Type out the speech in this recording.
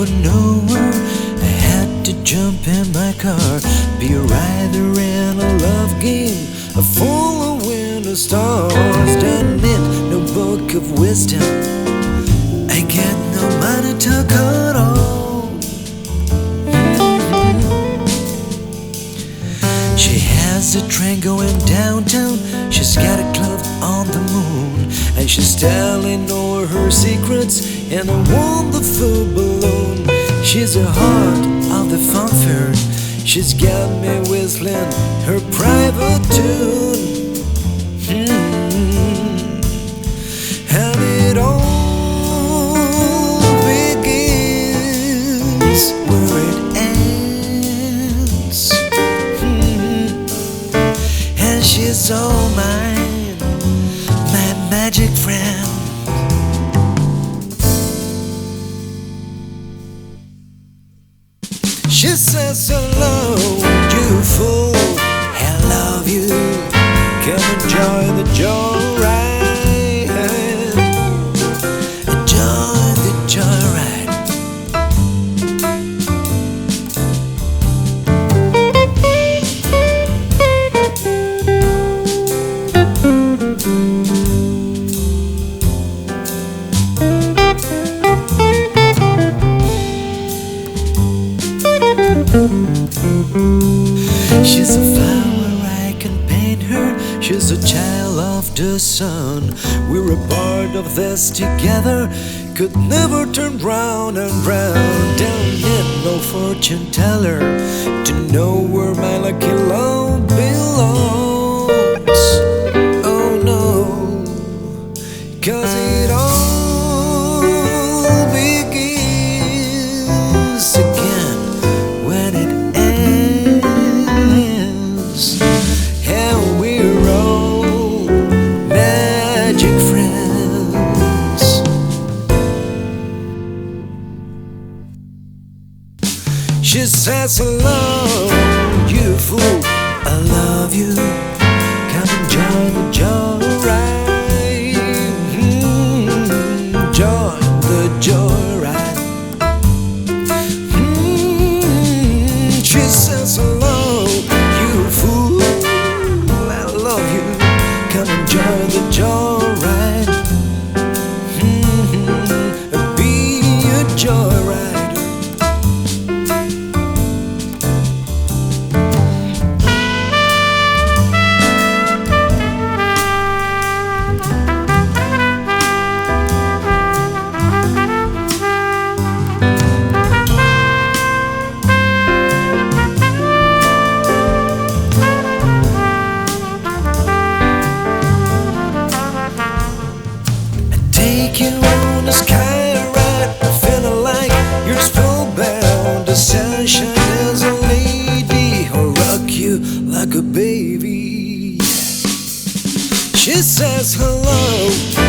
of nowhere I had to jump in my car. Be a rider in a love game A full of winter stars Done it, no book of wisdom. I got no money to cut off. She has a train going downtown. She's got a club on the moon. And she's telling all her secrets in a wonderful balloon. She's the heart of the funfair. She's got me whistling her private tune. Hmm. And it all begins where it ends. Hmm. And she's all mine, She says hello, you fool. I love you. Come enjoy the joyride. She's a flower, I can paint her. She's a child of the sun. We're a part of this together. Could never turn round and round. Don't need no fortune teller to know where my lucky love belongs. Oh no, cause says hello, She says hello,